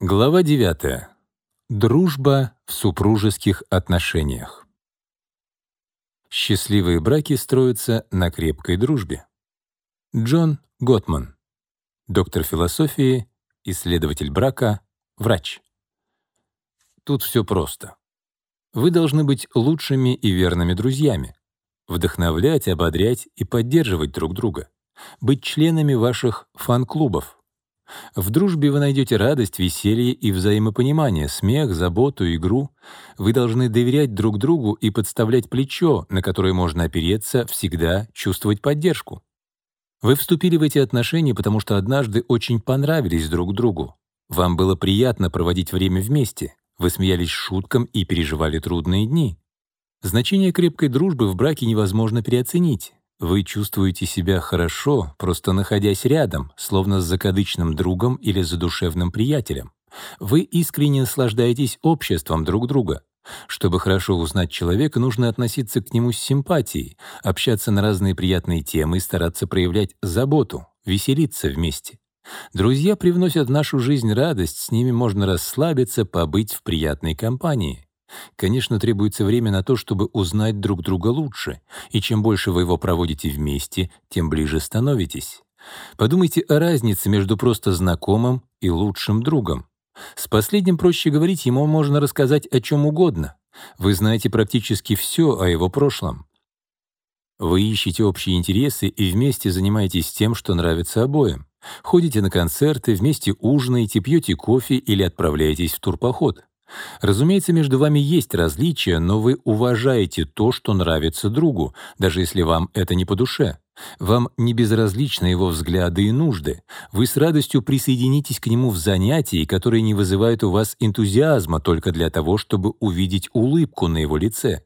Глава 9. Дружба в супружеских отношениях. Счастливые браки строятся на крепкой дружбе. Джон Готман, доктор философии, исследователь брака, врач. Тут все просто. Вы должны быть лучшими и верными друзьями, вдохновлять, ободрять и поддерживать друг друга, быть членами ваших фан-клубов, в дружбе вы найдете радость, веселье и взаимопонимание, смех, заботу, игру. Вы должны доверять друг другу и подставлять плечо, на которое можно опереться, всегда чувствовать поддержку. Вы вступили в эти отношения, потому что однажды очень понравились друг другу. Вам было приятно проводить время вместе. Вы смеялись шуткам и переживали трудные дни. Значение крепкой дружбы в браке невозможно переоценить. Вы чувствуете себя хорошо, просто находясь рядом, словно с закадычным другом или задушевным приятелем. Вы искренне наслаждаетесь обществом друг друга. Чтобы хорошо узнать человека, нужно относиться к нему с симпатией, общаться на разные приятные темы и стараться проявлять заботу, веселиться вместе. Друзья привносят в нашу жизнь радость, с ними можно расслабиться, побыть в приятной компании. Конечно, требуется время на то, чтобы узнать друг друга лучше, и чем больше вы его проводите вместе, тем ближе становитесь. Подумайте о разнице между просто знакомым и лучшим другом. С последним проще говорить, ему можно рассказать о чем угодно. Вы знаете практически все о его прошлом. Вы ищете общие интересы и вместе занимаетесь тем, что нравится обоим. Ходите на концерты, вместе ужинаете, пьете кофе или отправляетесь в турпоход. Разумеется, между вами есть различия, но вы уважаете то, что нравится другу, даже если вам это не по душе. Вам не безразличны его взгляды и нужды. Вы с радостью присоединитесь к нему в занятии, которые не вызывают у вас энтузиазма только для того, чтобы увидеть улыбку на его лице.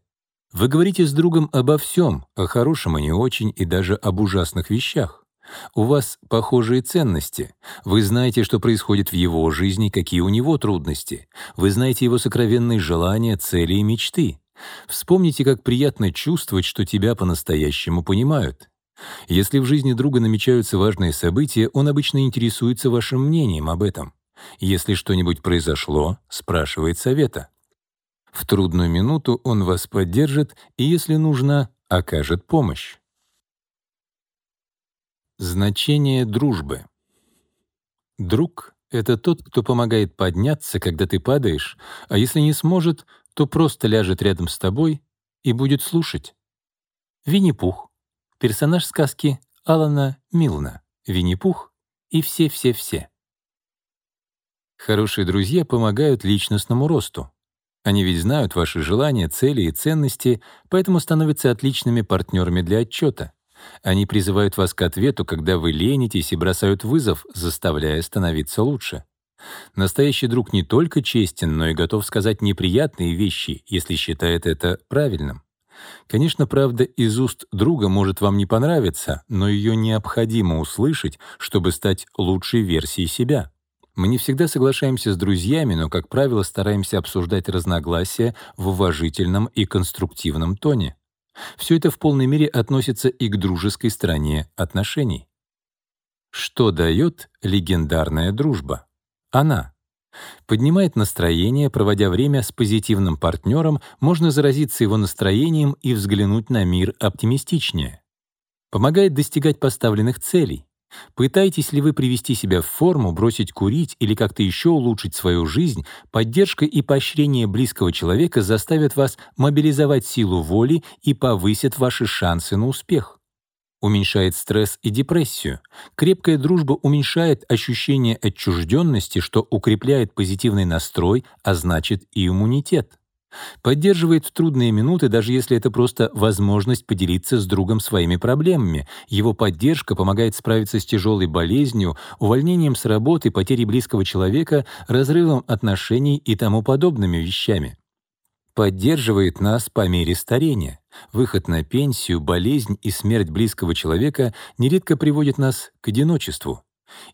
Вы говорите с другом обо всем, о хорошем и не очень, и даже об ужасных вещах. У вас похожие ценности. Вы знаете, что происходит в его жизни, какие у него трудности. Вы знаете его сокровенные желания, цели и мечты. Вспомните, как приятно чувствовать, что тебя по-настоящему понимают. Если в жизни друга намечаются важные события, он обычно интересуется вашим мнением об этом. Если что-нибудь произошло, спрашивает совета. В трудную минуту он вас поддержит и, если нужно, окажет помощь. Значение дружбы. Друг — это тот, кто помогает подняться, когда ты падаешь, а если не сможет, то просто ляжет рядом с тобой и будет слушать. Винни-Пух. Персонаж сказки Алана Милна. Винни-Пух и все-все-все. Хорошие друзья помогают личностному росту. Они ведь знают ваши желания, цели и ценности, поэтому становятся отличными партнерами для отчета. Они призывают вас к ответу, когда вы ленитесь и бросают вызов, заставляя становиться лучше. Настоящий друг не только честен, но и готов сказать неприятные вещи, если считает это правильным. Конечно, правда из уст друга может вам не понравиться, но ее необходимо услышать, чтобы стать лучшей версией себя. Мы не всегда соглашаемся с друзьями, но, как правило, стараемся обсуждать разногласия в уважительном и конструктивном тоне. Все это в полной мере относится и к дружеской стороне отношений. Что дает легендарная дружба? Она поднимает настроение, проводя время с позитивным партнером, можно заразиться его настроением и взглянуть на мир оптимистичнее. Помогает достигать поставленных целей, Пытаетесь ли вы привести себя в форму, бросить курить или как-то еще улучшить свою жизнь, поддержка и поощрение близкого человека заставят вас мобилизовать силу воли и повысят ваши шансы на успех. Уменьшает стресс и депрессию. Крепкая дружба уменьшает ощущение отчужденности, что укрепляет позитивный настрой, а значит и иммунитет. Поддерживает в трудные минуты, даже если это просто возможность поделиться с другом своими проблемами. Его поддержка помогает справиться с тяжелой болезнью, увольнением с работы, потерей близкого человека, разрывом отношений и тому подобными вещами. Поддерживает нас по мере старения. Выход на пенсию, болезнь и смерть близкого человека нередко приводят нас к одиночеству.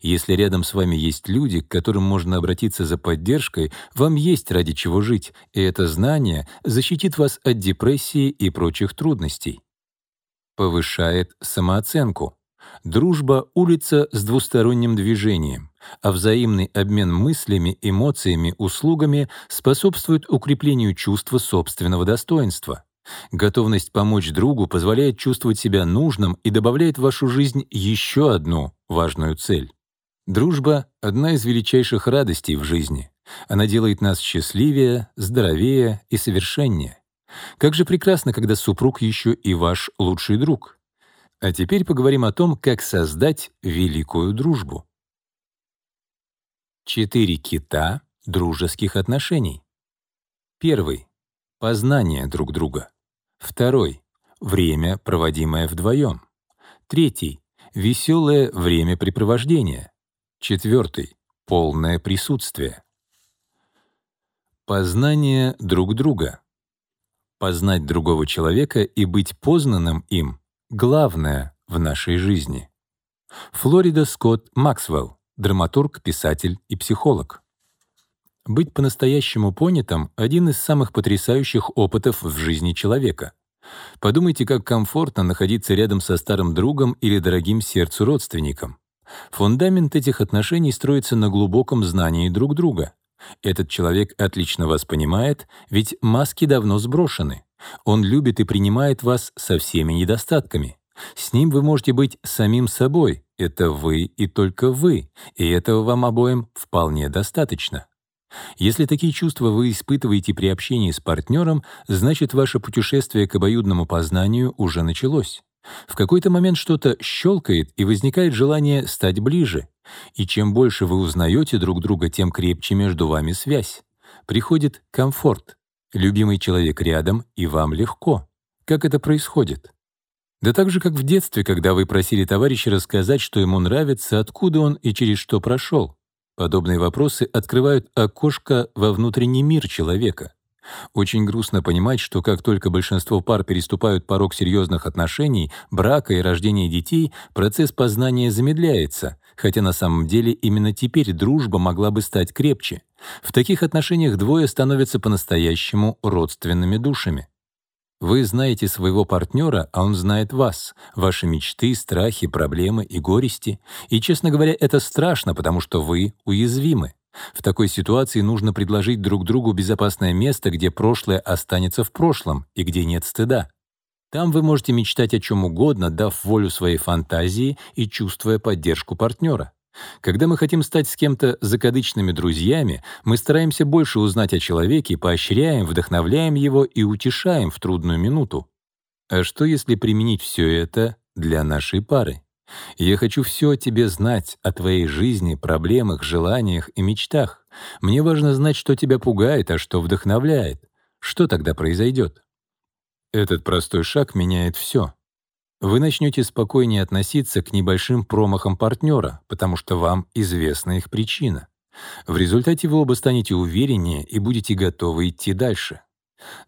Если рядом с вами есть люди, к которым можно обратиться за поддержкой, вам есть ради чего жить, и это знание защитит вас от депрессии и прочих трудностей. Повышает самооценку. Дружба — улица с двусторонним движением. а взаимный обмен мыслями, эмоциями, услугами способствует укреплению чувства собственного достоинства. Готовность помочь другу позволяет чувствовать себя нужным и добавляет в вашу жизнь еще одну важную цель. Дружба — одна из величайших радостей в жизни. Она делает нас счастливее, здоровее и совершеннее. Как же прекрасно, когда супруг еще и ваш лучший друг. А теперь поговорим о том, как создать великую дружбу. Четыре кита дружеских отношений. Первый — познание друг друга. Второй — время, проводимое вдвоем. Третий — веселое времяпрепровождение. Четвертый — полное присутствие. Познание друг друга. Познать другого человека и быть познанным им — главное в нашей жизни. Флорида Скотт Максвелл, драматург, писатель и психолог. Быть по-настоящему понятым — один из самых потрясающих опытов в жизни человека. Подумайте, как комфортно находиться рядом со старым другом или дорогим сердцу родственником. Фундамент этих отношений строится на глубоком знании друг друга. Этот человек отлично вас понимает, ведь маски давно сброшены. Он любит и принимает вас со всеми недостатками. С ним вы можете быть самим собой. Это вы и только вы, и этого вам обоим вполне достаточно. Если такие чувства вы испытываете при общении с партнером, значит, ваше путешествие к обоюдному познанию уже началось. В какой-то момент что-то щелкает, и возникает желание стать ближе. И чем больше вы узнаете друг друга, тем крепче между вами связь. Приходит комфорт. Любимый человек рядом, и вам легко. Как это происходит? Да так же, как в детстве, когда вы просили товарища рассказать, что ему нравится, откуда он и через что прошел. Подобные вопросы открывают окошко во внутренний мир человека. Очень грустно понимать, что как только большинство пар переступают порог серьезных отношений, брака и рождения детей, процесс познания замедляется, хотя на самом деле именно теперь дружба могла бы стать крепче. В таких отношениях двое становятся по-настоящему родственными душами. Вы знаете своего партнера, а он знает вас, ваши мечты, страхи, проблемы и горести. И, честно говоря, это страшно, потому что вы уязвимы. В такой ситуации нужно предложить друг другу безопасное место, где прошлое останется в прошлом и где нет стыда. Там вы можете мечтать о чем угодно, дав волю своей фантазии и чувствуя поддержку партнера. Когда мы хотим стать с кем-то закадычными друзьями, мы стараемся больше узнать о человеке, поощряем, вдохновляем его и утешаем в трудную минуту. А что, если применить все это для нашей пары? Я хочу все о тебе знать, о твоей жизни, проблемах, желаниях и мечтах. Мне важно знать, что тебя пугает, а что вдохновляет. Что тогда произойдет? Этот простой шаг меняет все вы начнете спокойнее относиться к небольшим промахам партнера, потому что вам известна их причина. В результате вы оба станете увереннее и будете готовы идти дальше.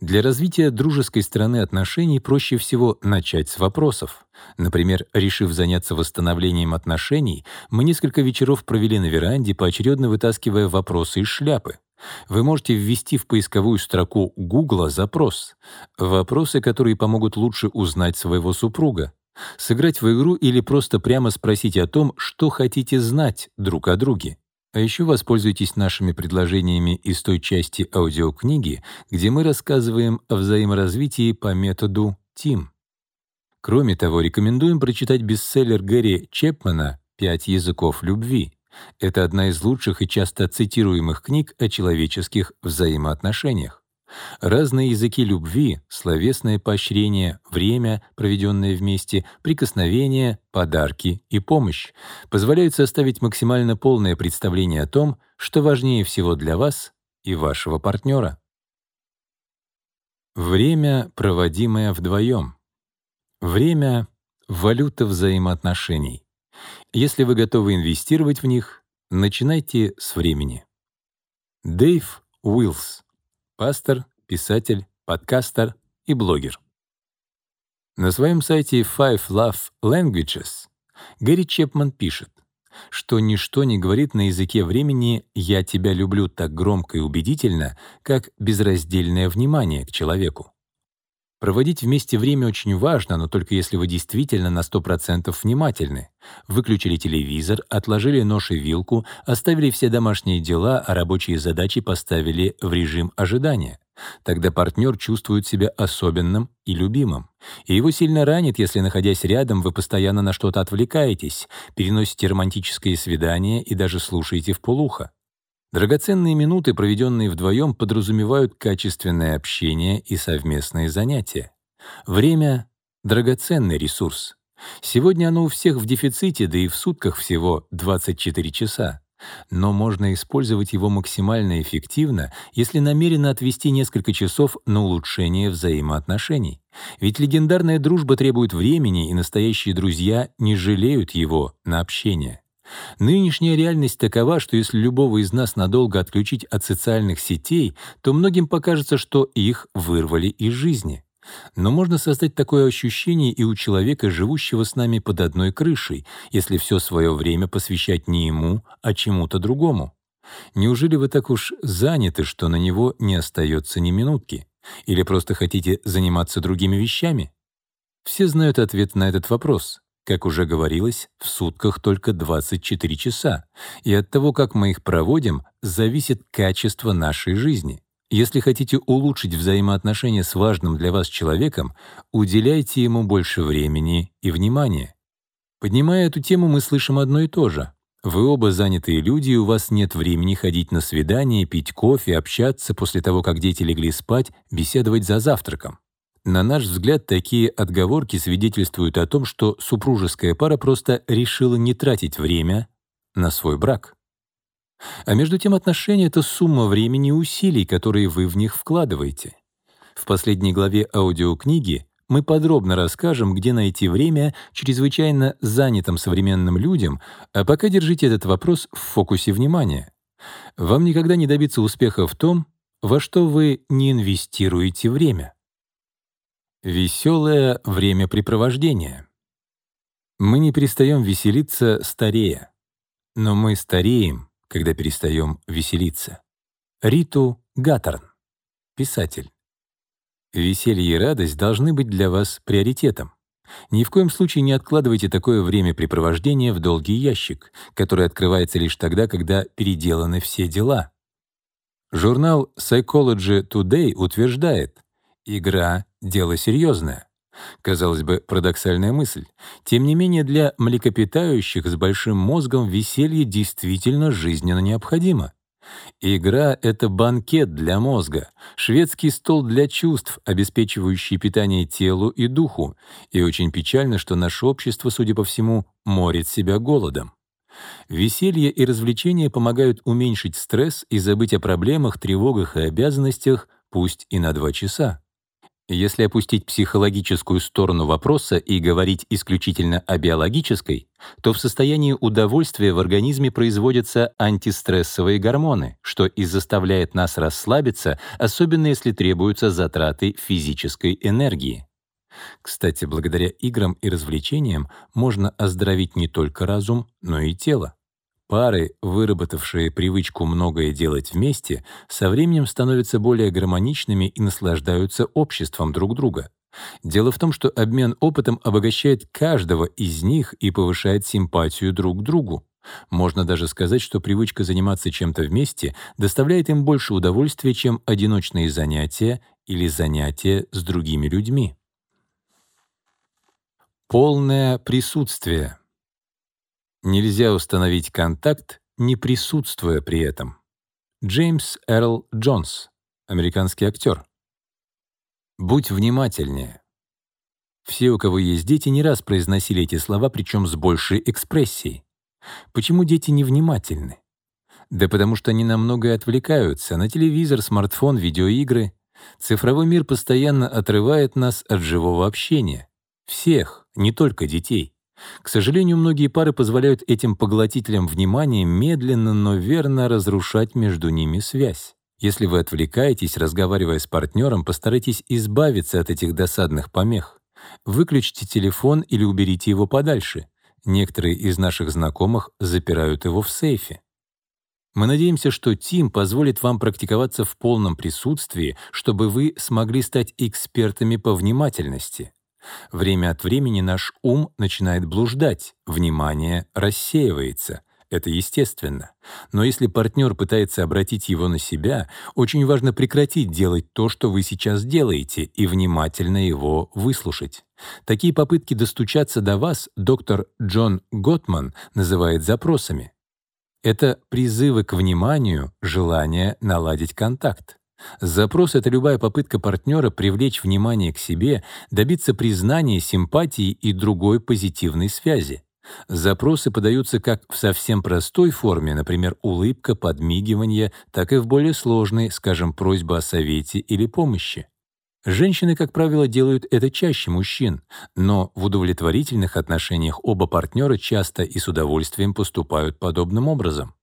Для развития дружеской стороны отношений проще всего начать с вопросов. Например, решив заняться восстановлением отношений, мы несколько вечеров провели на веранде, поочередно вытаскивая вопросы из шляпы. Вы можете ввести в поисковую строку Google запрос «Вопросы, которые помогут лучше узнать своего супруга», сыграть в игру или просто прямо спросить о том, что хотите знать друг о друге. А еще воспользуйтесь нашими предложениями из той части аудиокниги, где мы рассказываем о взаиморазвитии по методу ТИМ. Кроме того, рекомендуем прочитать бестселлер Гэри Чепмана «Пять языков любви», это одна из лучших и часто цитируемых книг о человеческих взаимоотношениях. Разные языки любви, словесное поощрение, время, проведенное вместе, прикосновения, подарки и помощь позволяют составить максимально полное представление о том, что важнее всего для вас и вашего партнера. Время, проводимое вдвоем. Время — валюта взаимоотношений. Если вы готовы инвестировать в них, начинайте с времени. Дэйв Уиллс, пастор, писатель, подкастер и блогер. На своем сайте Five Love Languages Гэри Чепман пишет, что ничто не говорит на языке времени «я тебя люблю» так громко и убедительно, как безраздельное внимание к человеку. Проводить вместе время очень важно, но только если вы действительно на 100% внимательны. Выключили телевизор, отложили нож и вилку, оставили все домашние дела, а рабочие задачи поставили в режим ожидания. Тогда партнер чувствует себя особенным и любимым. И его сильно ранит, если, находясь рядом, вы постоянно на что-то отвлекаетесь, переносите романтические свидания и даже слушаете в полухо. Драгоценные минуты, проведенные вдвоем, подразумевают качественное общение и совместные занятия. Время — драгоценный ресурс. Сегодня оно у всех в дефиците, да и в сутках всего 24 часа. Но можно использовать его максимально эффективно, если намеренно отвести несколько часов на улучшение взаимоотношений. Ведь легендарная дружба требует времени, и настоящие друзья не жалеют его на общение. Нынешняя реальность такова, что если любого из нас надолго отключить от социальных сетей, то многим покажется, что их вырвали из жизни. Но можно создать такое ощущение и у человека, живущего с нами под одной крышей, если все свое время посвящать не ему, а чему-то другому. Неужели вы так уж заняты, что на него не остается ни минутки? Или просто хотите заниматься другими вещами? Все знают ответ на этот вопрос. Как уже говорилось, в сутках только 24 часа, и от того, как мы их проводим, зависит качество нашей жизни. Если хотите улучшить взаимоотношения с важным для вас человеком, уделяйте ему больше времени и внимания. Поднимая эту тему, мы слышим одно и то же. Вы оба занятые люди, и у вас нет времени ходить на свидания, пить кофе, общаться после того, как дети легли спать, беседовать за завтраком. На наш взгляд, такие отговорки свидетельствуют о том, что супружеская пара просто решила не тратить время на свой брак. А между тем отношения — это сумма времени и усилий, которые вы в них вкладываете. В последней главе аудиокниги мы подробно расскажем, где найти время чрезвычайно занятым современным людям, а пока держите этот вопрос в фокусе внимания. Вам никогда не добиться успеха в том, во что вы не инвестируете время. Веселое времяпрепровождение. Мы не перестаем веселиться, старея. Но мы стареем, когда перестаем веселиться. Риту Гаттерн, писатель. Веселье и радость должны быть для вас приоритетом. Ни в коем случае не откладывайте такое времяпрепровождение в долгий ящик, который открывается лишь тогда, когда переделаны все дела. Журнал Psychology Today утверждает, игра дело серьезное. Казалось бы, парадоксальная мысль. Тем не менее, для млекопитающих с большим мозгом веселье действительно жизненно необходимо. Игра — это банкет для мозга, шведский стол для чувств, обеспечивающий питание телу и духу. И очень печально, что наше общество, судя по всему, морит себя голодом. Веселье и развлечения помогают уменьшить стресс и забыть о проблемах, тревогах и обязанностях, пусть и на два часа. Если опустить психологическую сторону вопроса и говорить исключительно о биологической, то в состоянии удовольствия в организме производятся антистрессовые гормоны, что и заставляет нас расслабиться, особенно если требуются затраты физической энергии. Кстати, благодаря играм и развлечениям можно оздоровить не только разум, но и тело. Пары, выработавшие привычку многое делать вместе, со временем становятся более гармоничными и наслаждаются обществом друг друга. Дело в том, что обмен опытом обогащает каждого из них и повышает симпатию друг к другу. Можно даже сказать, что привычка заниматься чем-то вместе доставляет им больше удовольствия, чем одиночные занятия или занятия с другими людьми. Полное присутствие. Нельзя установить контакт, не присутствуя при этом. Джеймс Эрл Джонс, американский актер. Будь внимательнее. Все, у кого есть дети, не раз произносили эти слова, причем с большей экспрессией. Почему дети невнимательны? Да потому что они на многое отвлекаются, на телевизор, смартфон, видеоигры. Цифровой мир постоянно отрывает нас от живого общения. Всех, не только детей. К сожалению, многие пары позволяют этим поглотителям внимания медленно, но верно разрушать между ними связь. Если вы отвлекаетесь, разговаривая с партнером, постарайтесь избавиться от этих досадных помех. Выключите телефон или уберите его подальше. Некоторые из наших знакомых запирают его в сейфе. Мы надеемся, что Тим позволит вам практиковаться в полном присутствии, чтобы вы смогли стать экспертами по внимательности. Время от времени наш ум начинает блуждать, внимание рассеивается. Это естественно. Но если партнер пытается обратить его на себя, очень важно прекратить делать то, что вы сейчас делаете, и внимательно его выслушать. Такие попытки достучаться до вас доктор Джон Готман называет запросами. Это призывы к вниманию, желание наладить контакт. Запрос — это любая попытка партнера привлечь внимание к себе, добиться признания, симпатии и другой позитивной связи. Запросы подаются как в совсем простой форме, например, улыбка, подмигивание, так и в более сложной, скажем, просьба о совете или помощи. Женщины, как правило, делают это чаще мужчин, но в удовлетворительных отношениях оба партнера часто и с удовольствием поступают подобным образом.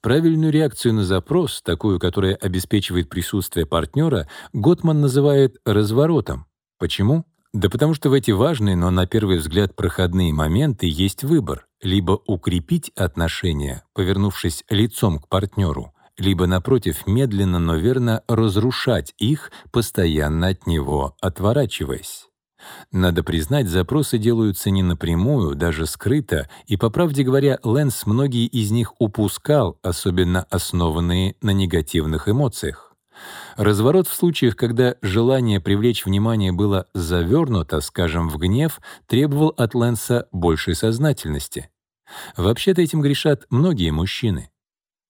Правильную реакцию на запрос, такую, которая обеспечивает присутствие партнера, Готман называет разворотом. Почему? Да потому что в эти важные, но на первый взгляд проходные моменты есть выбор — либо укрепить отношения, повернувшись лицом к партнеру, либо, напротив, медленно, но верно разрушать их, постоянно от него отворачиваясь. Надо признать, запросы делаются не напрямую, даже скрыто, и, по правде говоря, Лэнс многие из них упускал, особенно основанные на негативных эмоциях. Разворот в случаях, когда желание привлечь внимание было завернуто, скажем, в гнев, требовал от Лэнса большей сознательности. Вообще-то этим грешат многие мужчины.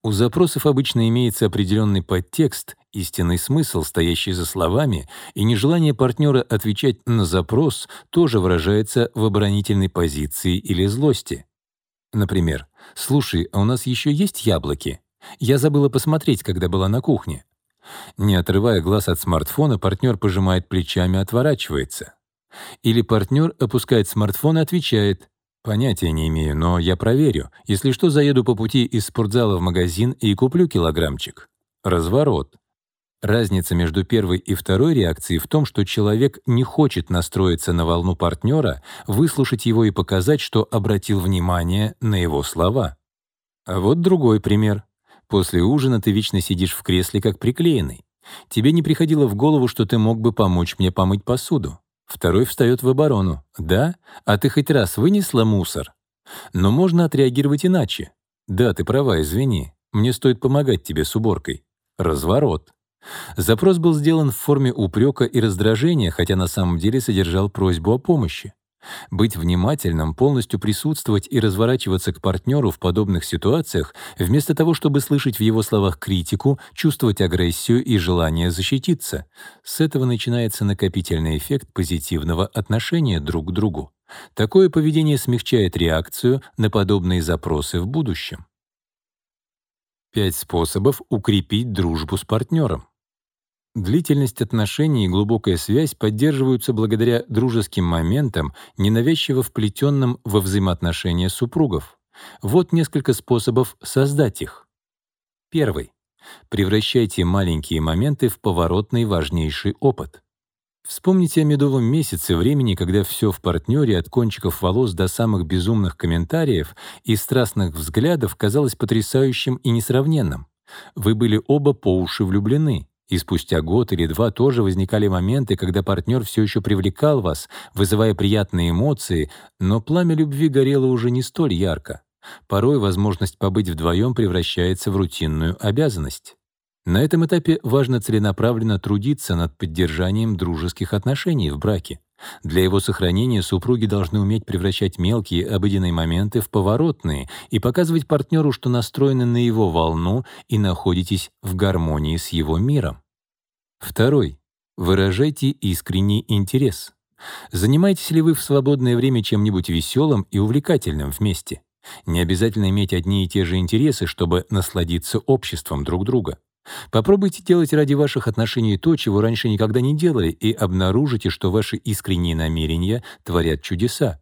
У запросов обычно имеется определенный подтекст, истинный смысл, стоящий за словами, и нежелание партнера отвечать на запрос тоже выражается в оборонительной позиции или злости. Например, «Слушай, а у нас еще есть яблоки? Я забыла посмотреть, когда была на кухне». Не отрывая глаз от смартфона, партнер пожимает плечами, отворачивается. Или партнер опускает смартфон и отвечает Понятия не имею, но я проверю. Если что, заеду по пути из спортзала в магазин и куплю килограммчик. Разворот. Разница между первой и второй реакцией в том, что человек не хочет настроиться на волну партнера, выслушать его и показать, что обратил внимание на его слова. А вот другой пример. После ужина ты вечно сидишь в кресле как приклеенный. Тебе не приходило в голову, что ты мог бы помочь мне помыть посуду. Второй встает в оборону. «Да? А ты хоть раз вынесла мусор?» Но можно отреагировать иначе. «Да, ты права, извини. Мне стоит помогать тебе с уборкой». Разворот. Запрос был сделан в форме упрека и раздражения, хотя на самом деле содержал просьбу о помощи. Быть внимательным, полностью присутствовать и разворачиваться к партнеру в подобных ситуациях, вместо того, чтобы слышать в его словах критику, чувствовать агрессию и желание защититься. С этого начинается накопительный эффект позитивного отношения друг к другу. Такое поведение смягчает реакцию на подобные запросы в будущем. Пять способов укрепить дружбу с партнером. Длительность отношений и глубокая связь поддерживаются благодаря дружеским моментам, ненавязчиво вплетенным во взаимоотношения супругов. Вот несколько способов создать их. Первый. Превращайте маленькие моменты в поворотный важнейший опыт. Вспомните о медовом месяце времени, когда все в партнере от кончиков волос до самых безумных комментариев и страстных взглядов казалось потрясающим и несравненным. Вы были оба по уши влюблены. И спустя год или два тоже возникали моменты, когда партнер все еще привлекал вас, вызывая приятные эмоции, но пламя любви горело уже не столь ярко. Порой возможность побыть вдвоем превращается в рутинную обязанность. На этом этапе важно целенаправленно трудиться над поддержанием дружеских отношений в браке. Для его сохранения супруги должны уметь превращать мелкие обыденные моменты в поворотные и показывать партнеру, что настроены на его волну и находитесь в гармонии с его миром. Второй. Выражайте искренний интерес. Занимаетесь ли вы в свободное время чем-нибудь веселым и увлекательным вместе? Не обязательно иметь одни и те же интересы, чтобы насладиться обществом друг друга. Попробуйте делать ради ваших отношений то, чего раньше никогда не делали, и обнаружите, что ваши искренние намерения творят чудеса.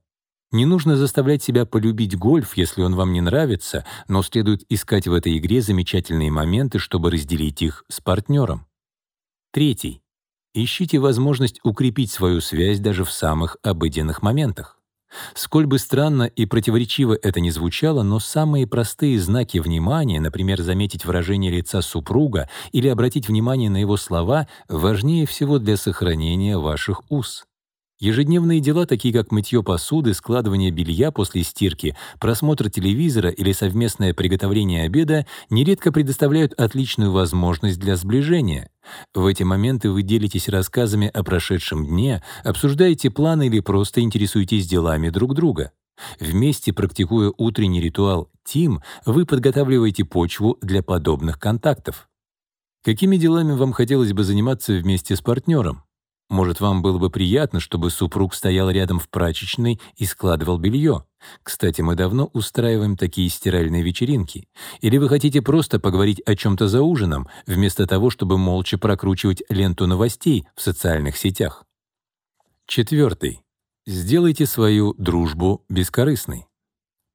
Не нужно заставлять себя полюбить гольф, если он вам не нравится, но следует искать в этой игре замечательные моменты, чтобы разделить их с партнером. Третий. Ищите возможность укрепить свою связь даже в самых обыденных моментах. Сколь бы странно и противоречиво это ни звучало, но самые простые знаки внимания, например, заметить выражение лица супруга или обратить внимание на его слова, важнее всего для сохранения ваших уз. Ежедневные дела, такие как мытье посуды, складывание белья после стирки, просмотр телевизора или совместное приготовление обеда, нередко предоставляют отличную возможность для сближения. В эти моменты вы делитесь рассказами о прошедшем дне, обсуждаете планы или просто интересуетесь делами друг друга. Вместе практикуя утренний ритуал «Тим», вы подготавливаете почву для подобных контактов. Какими делами вам хотелось бы заниматься вместе с партнером? Может, вам было бы приятно, чтобы супруг стоял рядом в прачечной и складывал белье? Кстати, мы давно устраиваем такие стиральные вечеринки. Или вы хотите просто поговорить о чем-то за ужином, вместо того, чтобы молча прокручивать ленту новостей в социальных сетях? Четвертый. Сделайте свою дружбу бескорыстной.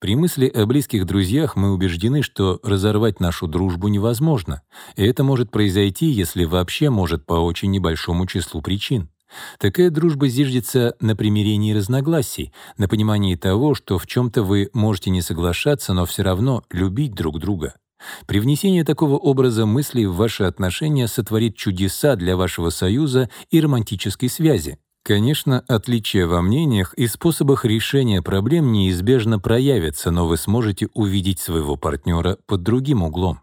При мысли о близких друзьях мы убеждены, что разорвать нашу дружбу невозможно, и это может произойти, если вообще может по очень небольшому числу причин. Такая дружба зиждется на примирении разногласий, на понимании того, что в чем-то вы можете не соглашаться, но все равно любить друг друга. Привнесение такого образа мыслей в ваши отношения сотворит чудеса для вашего союза и романтической связи. Конечно, отличия во мнениях и способах решения проблем неизбежно проявятся, но вы сможете увидеть своего партнера под другим углом.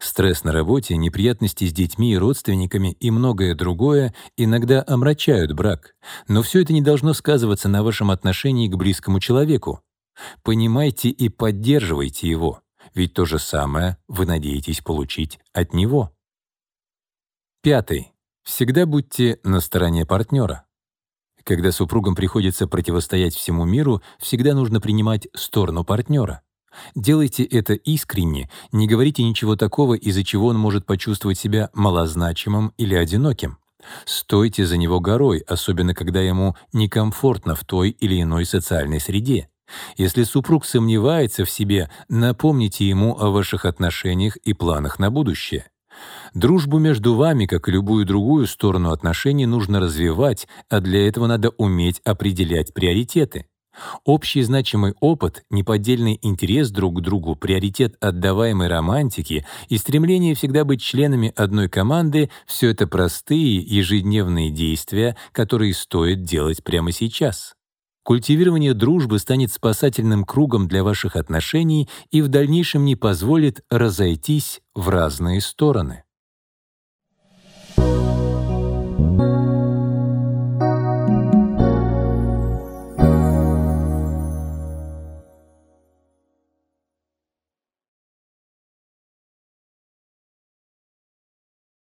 Стресс на работе, неприятности с детьми и родственниками и многое другое иногда омрачают брак, но все это не должно сказываться на вашем отношении к близкому человеку. Понимайте и поддерживайте его, ведь то же самое вы надеетесь получить от него. Пятый. Всегда будьте на стороне партнера. Когда супругам приходится противостоять всему миру, всегда нужно принимать сторону партнера. Делайте это искренне, не говорите ничего такого, из-за чего он может почувствовать себя малозначимым или одиноким. Стойте за него горой, особенно когда ему некомфортно в той или иной социальной среде. Если супруг сомневается в себе, напомните ему о ваших отношениях и планах на будущее. Дружбу между вами, как и любую другую сторону отношений, нужно развивать, а для этого надо уметь определять приоритеты. Общий значимый опыт, неподдельный интерес друг к другу, приоритет отдаваемой романтики и стремление всегда быть членами одной команды — все это простые ежедневные действия, которые стоит делать прямо сейчас. Культивирование дружбы станет спасательным кругом для ваших отношений и в дальнейшем не позволит разойтись в разные стороны.